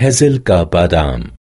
हेज़ल का बादाम